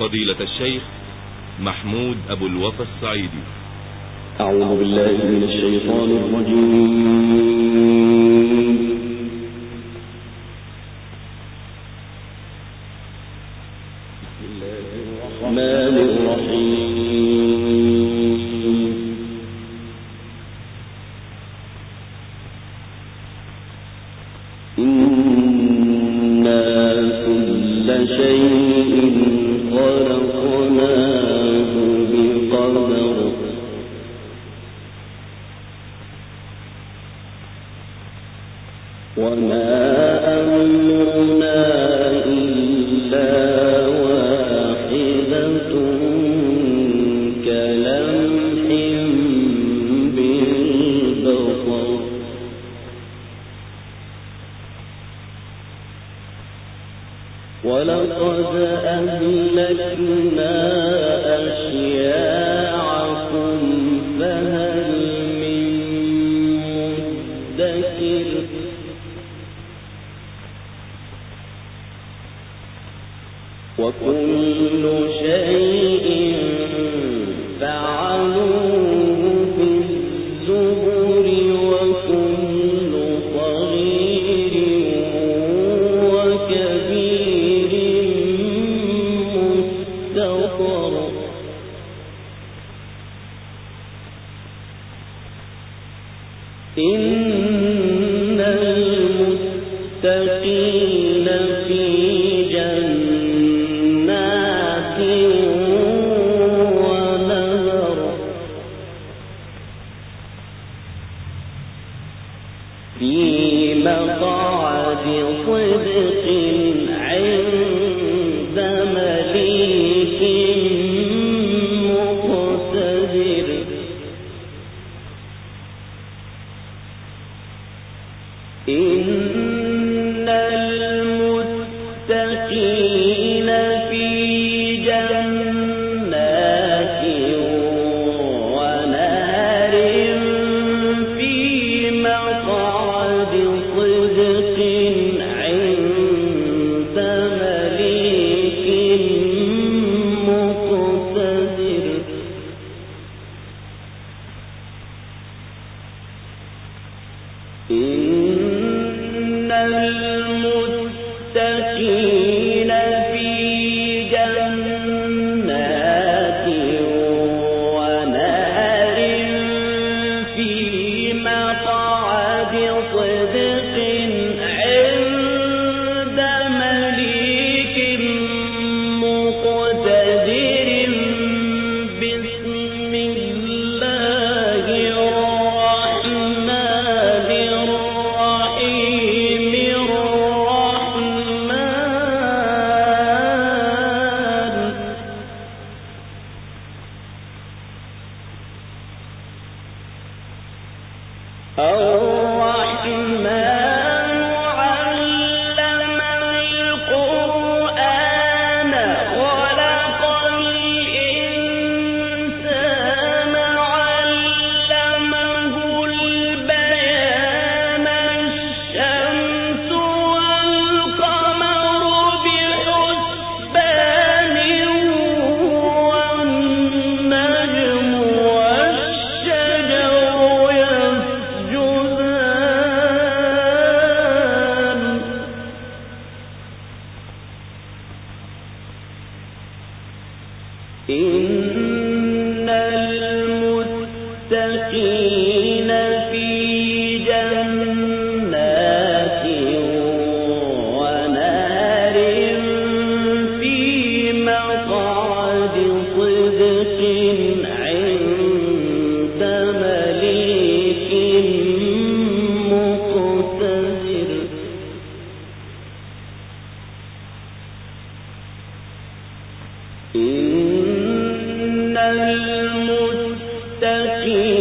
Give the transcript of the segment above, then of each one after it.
فضيلة الشيخ محمود أبو الوفا السعيدي. أعوذ بالله من الشيطان الرجيم. ولقد أهلكنا أشياعكم فهل من مدكر؟ وكل شيء في مقعد صدق 的心。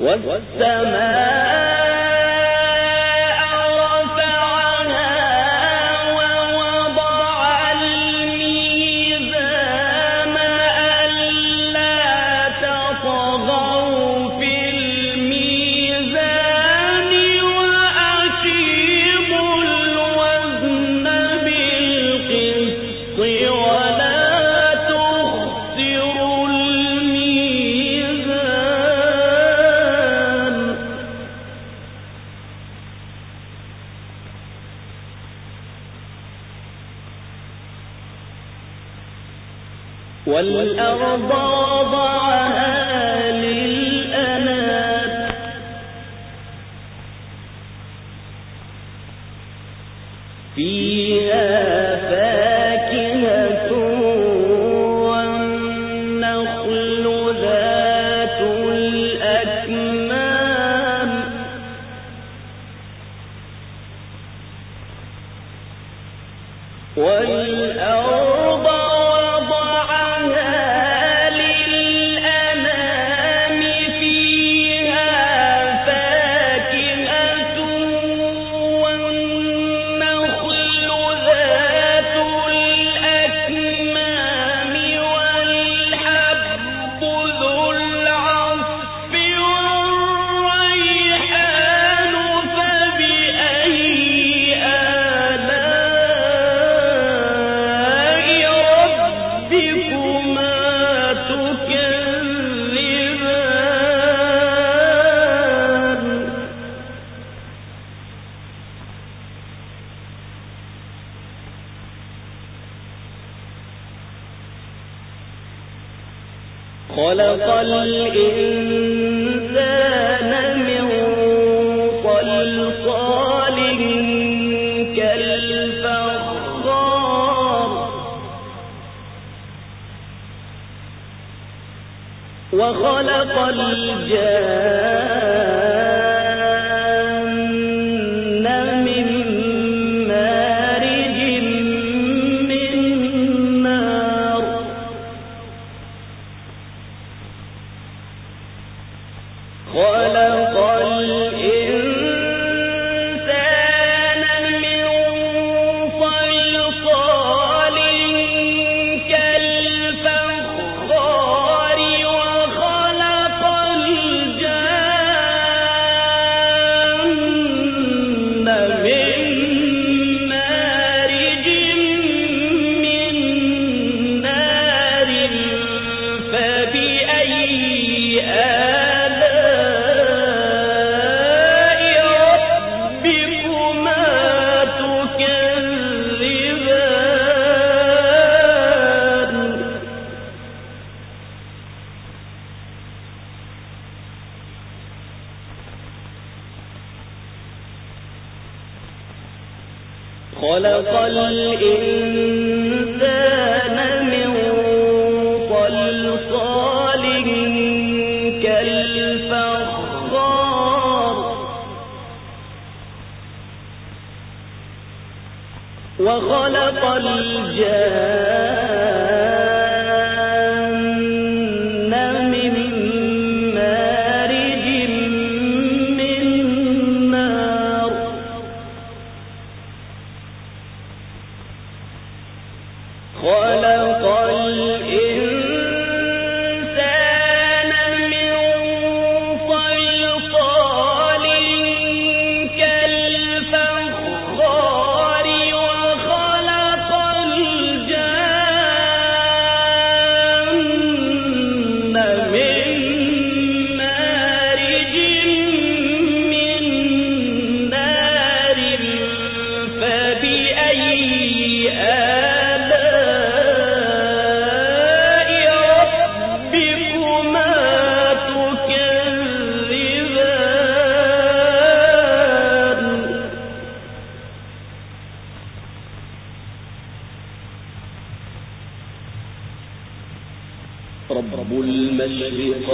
والسماء فيها خلق الإنسان من كالفخار. وخلق الجاهل وخلق الجان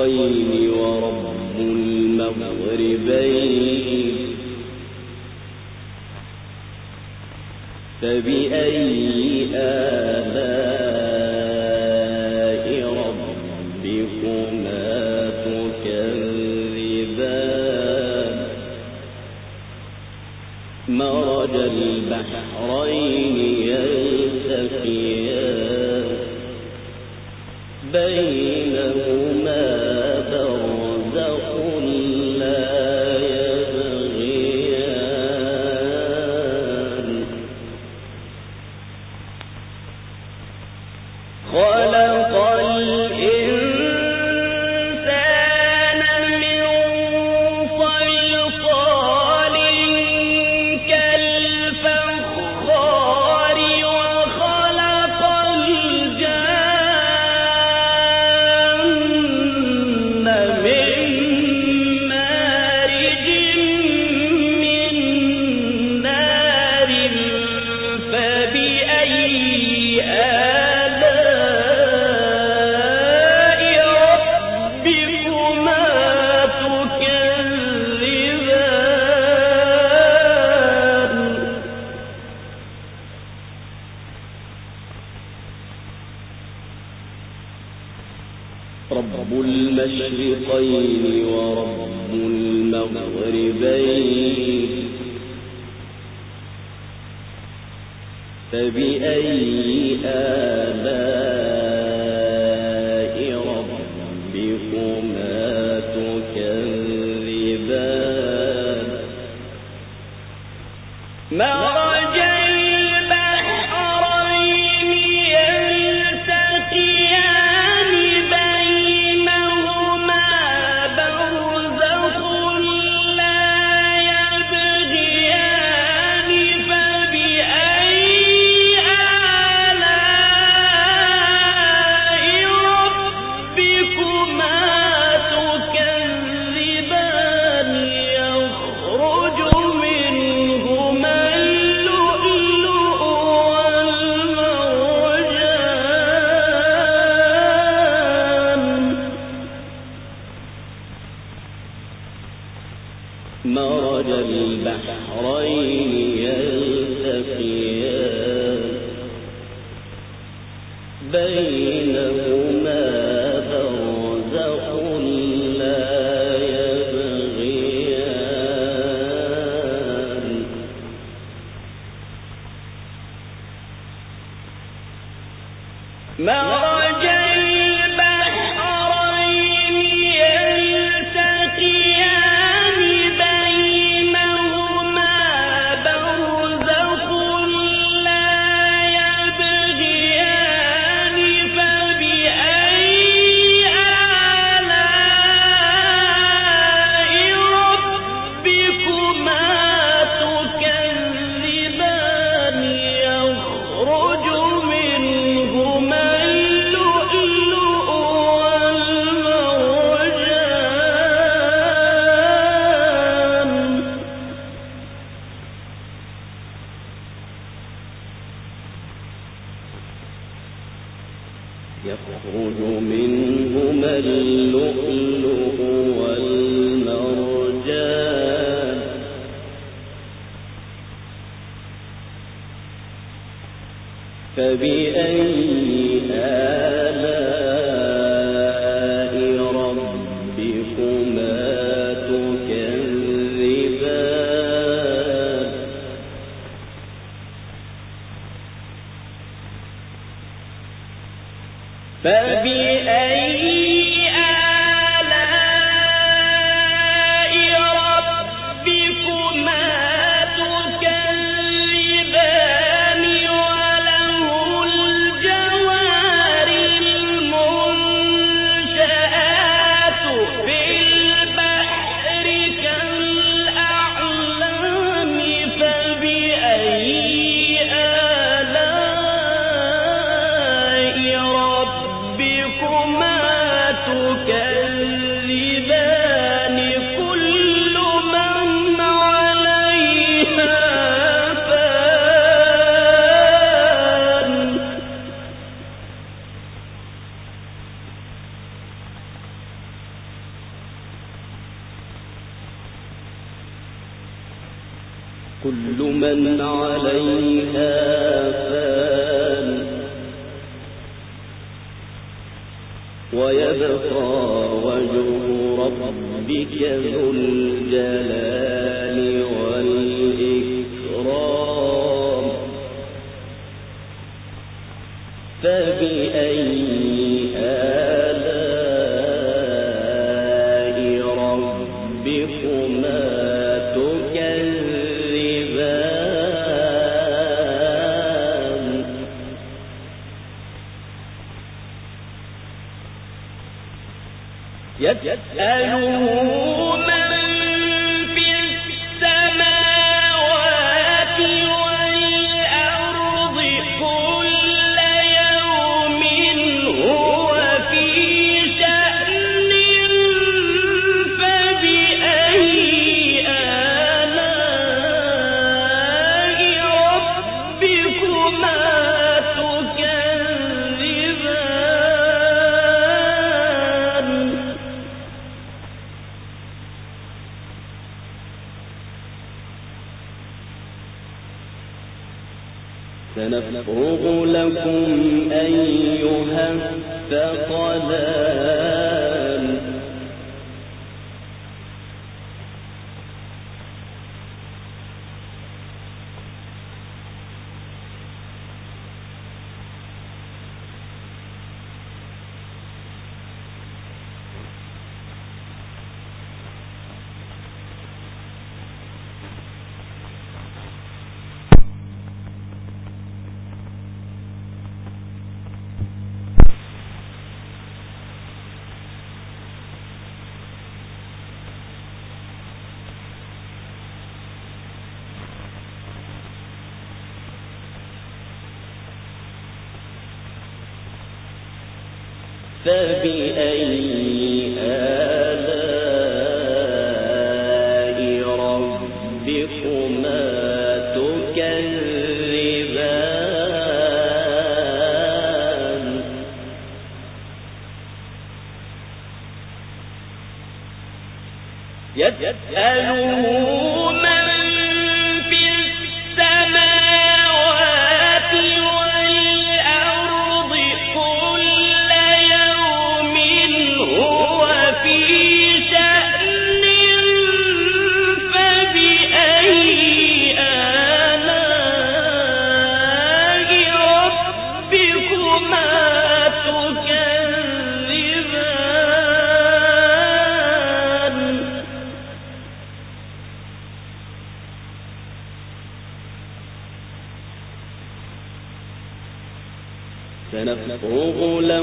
المشرقين ورب المغربين. فبأي آلام 我嘞。ببيت فبأي آلاء ربكما تكذبان؟ ما بحرين ويبقى وجه ربك ذو الجلال والإكرام. فبأي يسأله فبأي آلاء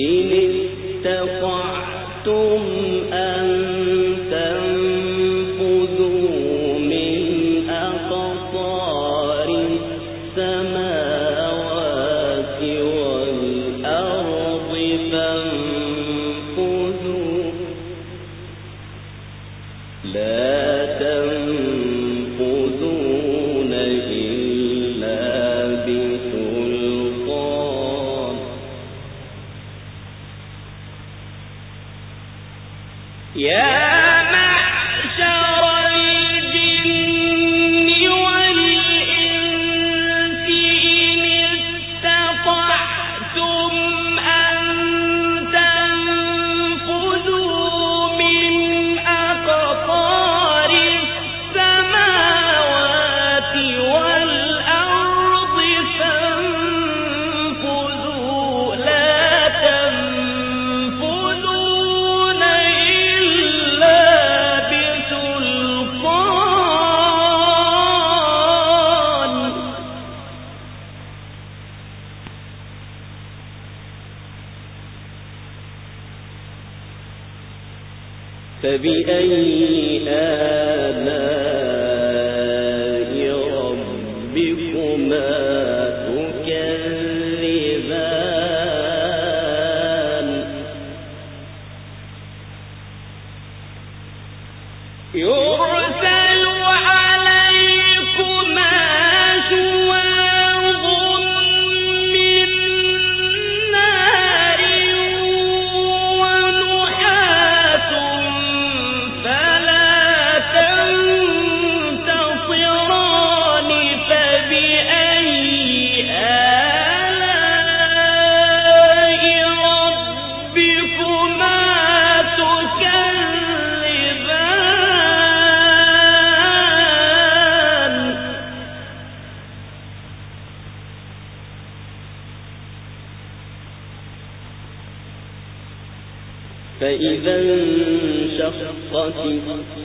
إن استطعتم أن فبأي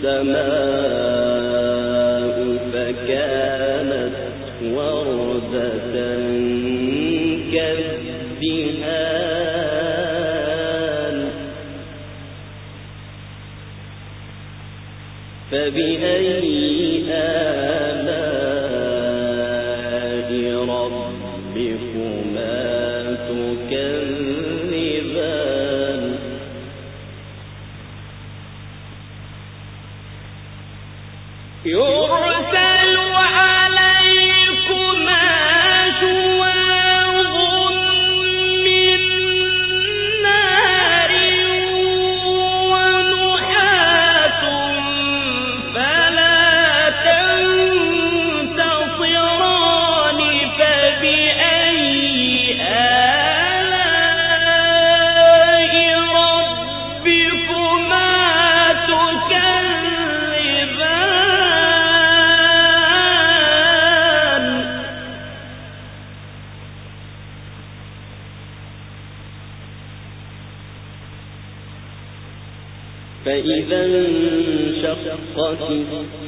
السماء فكانت وردة كالدهان. فبأي آلاء ربكما تكذبان؟ Yo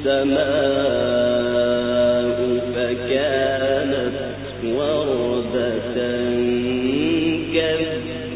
السماء فكانت وردة كالدهان.